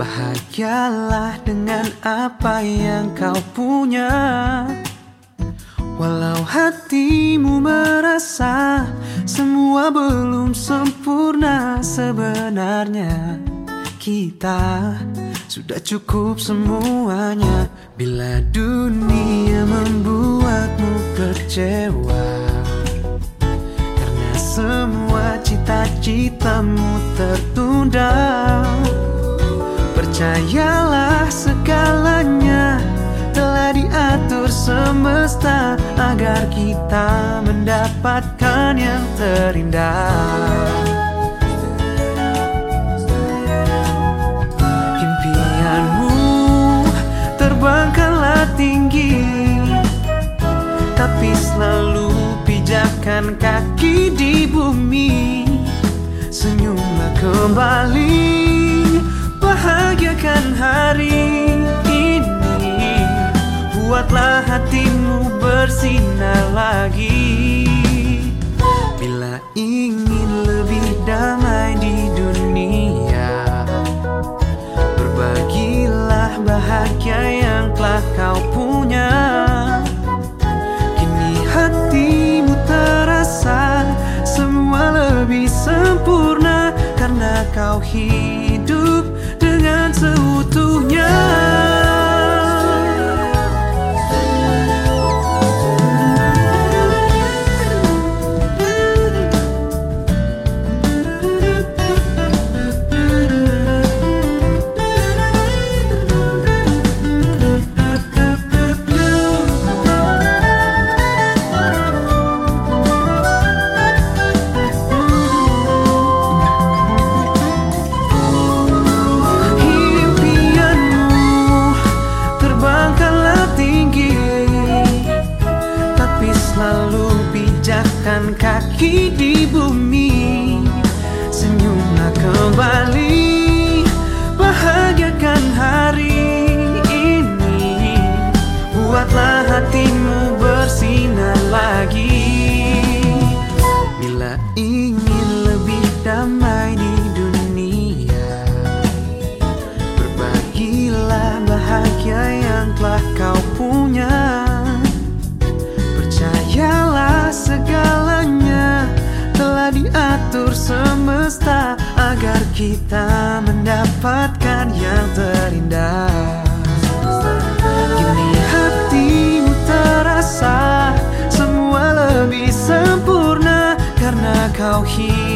Bahagialah dengan apa yang kau punya. Walau hatimu merasa semua belum sempurna sebenarnya Kita sudah cukup semuanya. Bila dunia membuatmu kecewa Karena semua cita-citamu tertunda Percayalah segalanya telah diatur semesta agar kita mendapatkan yang terindah. Impianmu terbangkanlah tinggi, tapi selalu pijakan kaki di bumi. Hatimu bersinar lagi. Bila ingin lebih damai di dunia Berbagilah bahagia yang telah kau punya. Kini hatimu terasa semua lebih sempurna Karena kau hidup Buatlah hatimu bersinar lagi. Bila ingin lebih damai di dunia Berbagilah bahagia yang telah kau punya. Percayalah segalanya telah diatur semesta Agar kita mendapatkan yang terindah How he.